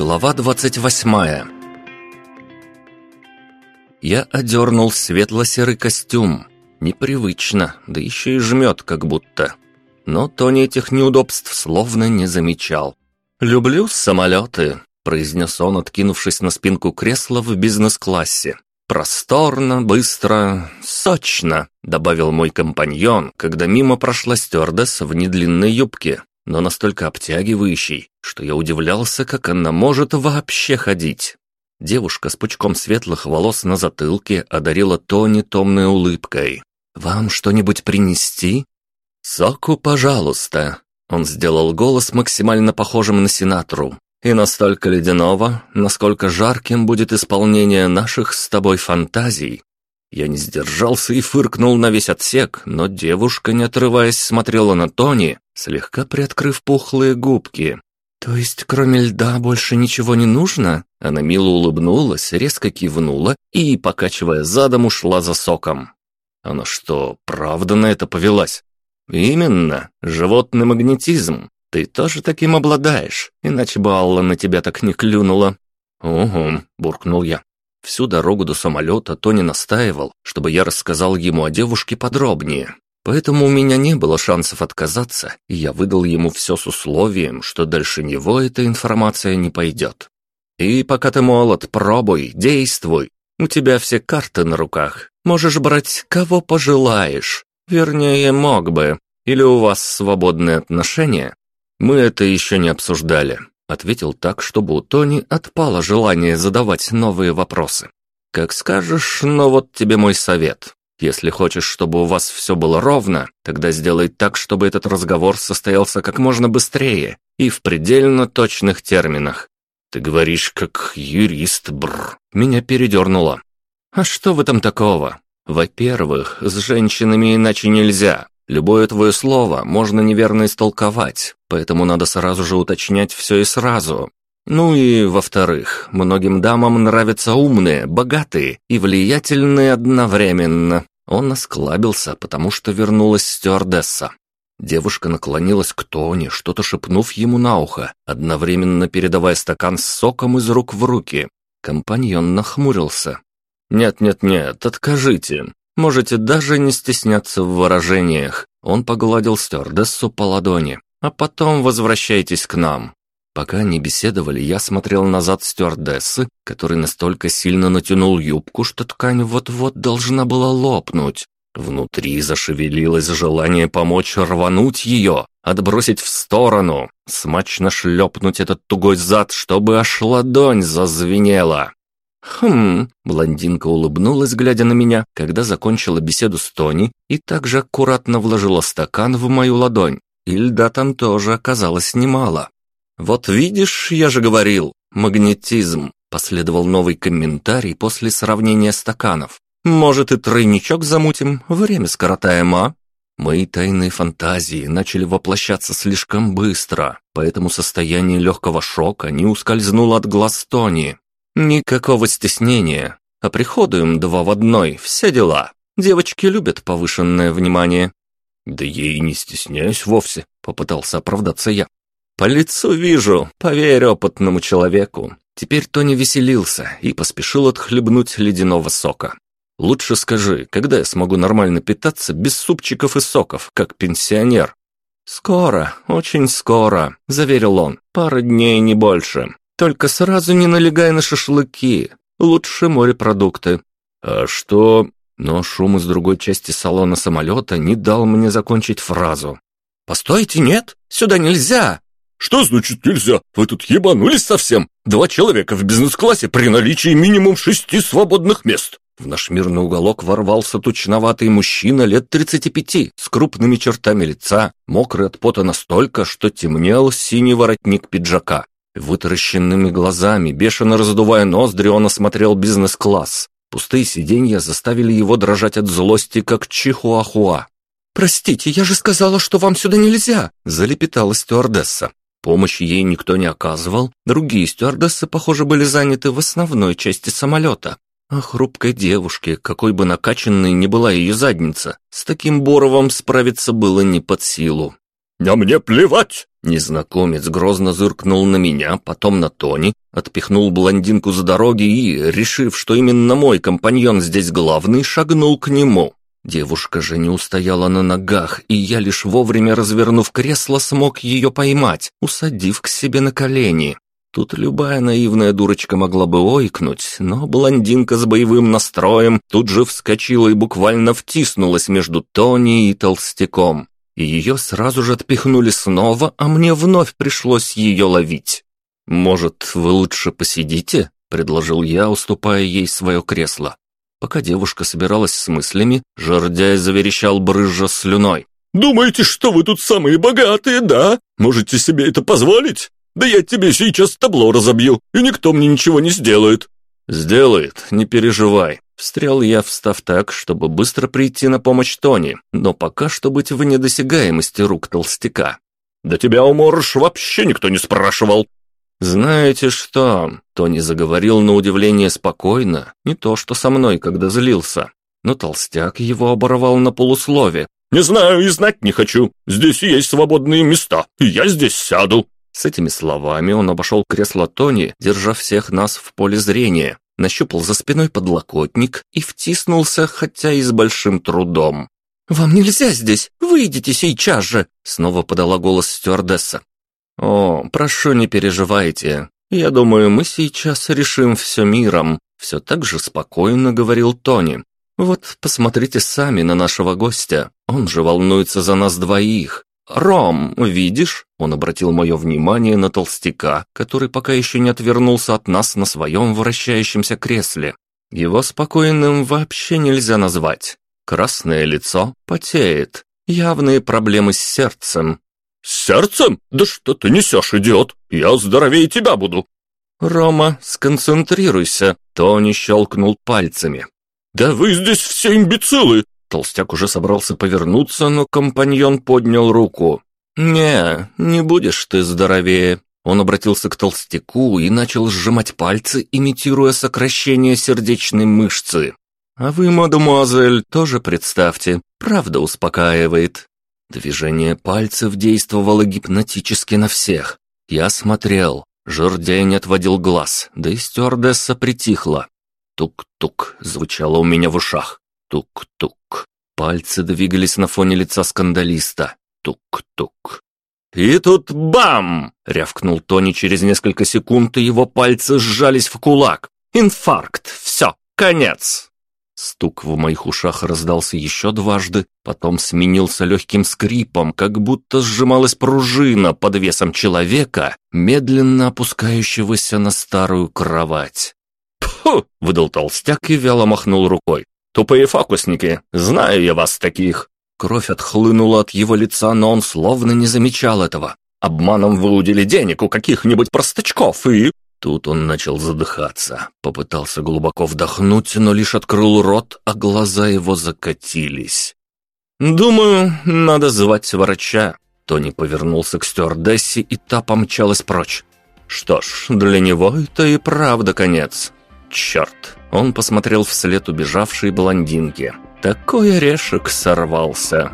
Глава 28 Я одернул светло-серый костюм. Непривычно, да еще и жмет как будто. Но Тони этих неудобств словно не замечал. «Люблю самолеты», — произнес он, откинувшись на спинку кресла в бизнес-классе. «Просторно, быстро, сочно», — добавил мой компаньон, когда мимо прошла стюардесса в недлинной юбке, но настолько обтягивающей, что я удивлялся, как она может вообще ходить. Девушка с пучком светлых волос на затылке одарила Тони томной улыбкой. «Вам что-нибудь принести?» «Соку, пожалуйста». Он сделал голос максимально похожим на Синатру. «И настолько ледяного, насколько жарким будет исполнение наших с тобой фантазий». Я не сдержался и фыркнул на весь отсек, но девушка, не отрываясь, смотрела на Тони, слегка приоткрыв пухлые губки. «То есть кроме льда больше ничего не нужно?» Она мило улыбнулась, резко кивнула и, покачивая задом, ушла за соком. Она что, правда на это повелась? Именно, животный магнетизм. Ты тоже таким обладаешь, иначе бы Алла на тебя так не клюнула. Угу, буркнул я. Всю дорогу до самолета Тони настаивал, чтобы я рассказал ему о девушке подробнее. Поэтому у меня не было шансов отказаться, и я выдал ему все с условием, что дальше него эта информация не пойдет. И пока ты молод, пробуй, действуй. У тебя все карты на руках. Можешь брать кого пожелаешь. Вернее, мог бы. Или у вас свободные отношения? Мы это еще не обсуждали. Ответил так, чтобы у Тони отпало желание задавать новые вопросы. Как скажешь, но вот тебе мой совет. Если хочешь, чтобы у вас все было ровно, тогда сделай так, чтобы этот разговор состоялся как можно быстрее и в предельно точных терминах. Ты говоришь, как юрист, бр. Меня передернуло. А что в этом такого? Во-первых, с женщинами иначе нельзя. Любое твое слово можно неверно истолковать, поэтому надо сразу же уточнять все и сразу. Ну и, во-вторых, многим дамам нравятся умные, богатые и влиятельные одновременно. Он осклабился, потому что вернулась стюардесса. Девушка наклонилась к Тони, что-то шепнув ему на ухо, одновременно передавая стакан с соком из рук в руки. Компаньон нахмурился. «Нет-нет-нет, откажите. Можете даже не стесняться в выражениях». Он погладил стюардессу по ладони. «А потом возвращайтесь к нам. Пока они беседовали, я смотрел назад стюардессы, который настолько сильно натянул юбку, что ткань вот-вот должна была лопнуть. Внутри зашевелилось желание помочь рвануть ее, отбросить в сторону, смачно шлепнуть этот тугой зад, чтобы аж ладонь зазвенела. «Хм...» — блондинка улыбнулась, глядя на меня, когда закончила беседу с Тони и также аккуратно вложила стакан в мою ладонь. И льда там тоже оказалось немало. «Вот видишь, я же говорил, магнетизм», — последовал новый комментарий после сравнения стаканов. «Может, и тройничок замутим, время скоротаем, а?» Мои тайные фантазии начали воплощаться слишком быстро, поэтому состояние легкого шока не ускользнуло от глаз Тони. Никакого стеснения. А приходуем два в одной, все дела. Девочки любят повышенное внимание. Да я и не стесняюсь вовсе, попытался оправдаться я. «По лицу вижу, поверь опытному человеку». Теперь Тони веселился и поспешил отхлебнуть ледяного сока. «Лучше скажи, когда я смогу нормально питаться без супчиков и соков, как пенсионер?» «Скоро, очень скоро», — заверил он. «Пара дней, не больше. Только сразу не налегай на шашлыки. Лучше морепродукты». «А что...» Но шум из другой части салона самолета не дал мне закончить фразу. «Постойте, нет, сюда нельзя!» «Что значит нельзя? Вы тут ебанулись совсем? Два человека в бизнес-классе при наличии минимум шести свободных мест!» В наш мирный уголок ворвался тучноватый мужчина лет 35 с крупными чертами лица, мокрый от пота настолько, что темнел синий воротник пиджака. Вытаращенными глазами, бешено раздувая ноздри, он осмотрел бизнес-класс. Пустые сиденья заставили его дрожать от злости, как чихуахуа. «Простите, я же сказала, что вам сюда нельзя!» – залепетала стюардесса. Помощи ей никто не оказывал, другие стюардессы, похоже, были заняты в основной части самолета. А хрупкой девушке, какой бы накачанной ни была ее задница, с таким Боровым справиться было не под силу. «А мне плевать!» Незнакомец грозно зыркнул на меня, потом на Тони, отпихнул блондинку с дороги и, решив, что именно мой компаньон здесь главный, шагнул к нему. Девушка же не устояла на ногах, и я лишь вовремя развернув кресло смог ее поймать, усадив к себе на колени. Тут любая наивная дурочка могла бы ойкнуть, но блондинка с боевым настроем тут же вскочила и буквально втиснулась между Тони и толстяком. Ее сразу же отпихнули снова, а мне вновь пришлось ее ловить. «Может, вы лучше посидите?» — предложил я, уступая ей свое кресло. Пока девушка собиралась с мыслями, жердяй заверещал брызжа слюной. «Думаете, что вы тут самые богатые, да? Можете себе это позволить? Да я тебе сейчас табло разобью, и никто мне ничего не сделает». «Сделает, не переживай». Встрял я, встав так, чтобы быстро прийти на помощь Тони, но пока что быть в недосягаемости рук толстяка. «Да тебя, уморыш, вообще никто не спрашивал!» «Знаете что?» — Тони заговорил на удивление спокойно, не то что со мной, когда злился. Но толстяк его оборвал на полуслове. «Не знаю и знать не хочу. Здесь есть свободные места, и я здесь сяду. С этими словами он обошел кресло Тони, держа всех нас в поле зрения, нащупал за спиной подлокотник и втиснулся, хотя и с большим трудом. «Вам нельзя здесь! Выйдите сейчас же!» Снова подала голос стюардесса. «О, прошу, не переживайте. Я думаю, мы сейчас решим все миром», все так же спокойно говорил Тони. «Вот посмотрите сами на нашего гостя. Он же волнуется за нас двоих. «Ром, видишь?» Он обратил мое внимание на толстяка, который пока еще не отвернулся от нас на своем вращающемся кресле. Его спокойным вообще нельзя назвать. Красное лицо потеет. Явные проблемы с сердцем. «С сердцем? Да что ты несешь, идиот? Я здоровее тебя буду!» «Рома, сконцентрируйся!» Тони щелкнул пальцами. «Да вы здесь все имбецилы! Толстяк уже собрался повернуться, но компаньон поднял руку. «Не, не будешь ты здоровее». Он обратился к толстяку и начал сжимать пальцы, имитируя сокращение сердечной мышцы. «А вы, мадемуазель, тоже представьте, правда успокаивает». Движение пальцев действовало гипнотически на всех. Я смотрел. Жердяй не отводил глаз, да и стюардесса притихла. Тук-тук звучало у меня в ушах. Тук-тук. Пальцы двигались на фоне лица скандалиста. Тук-тук. «И тут бам!» — рявкнул Тони через несколько секунд, и его пальцы сжались в кулак. «Инфаркт! Все! Конец!» Стук в моих ушах раздался еще дважды, потом сменился легким скрипом, как будто сжималась пружина под весом человека, медленно опускающегося на старую кровать. «Пфу!» — выдал толстяк и вяло махнул рукой. Тупые фокусники, знаю я вас таких». Кровь отхлынула от его лица, но он словно не замечал этого. Обманом выудили денег у каких-нибудь простачков и... Тут он начал задыхаться, попытался глубоко вдохнуть, но лишь открыл рот, а глаза его закатились. «Думаю, надо звать врача». Тони повернулся к стюардессе, и та помчалась прочь. «Что ж, для него это и правда конец. Черт, он посмотрел вслед убежавшей блондинке. Такой орешек сорвался.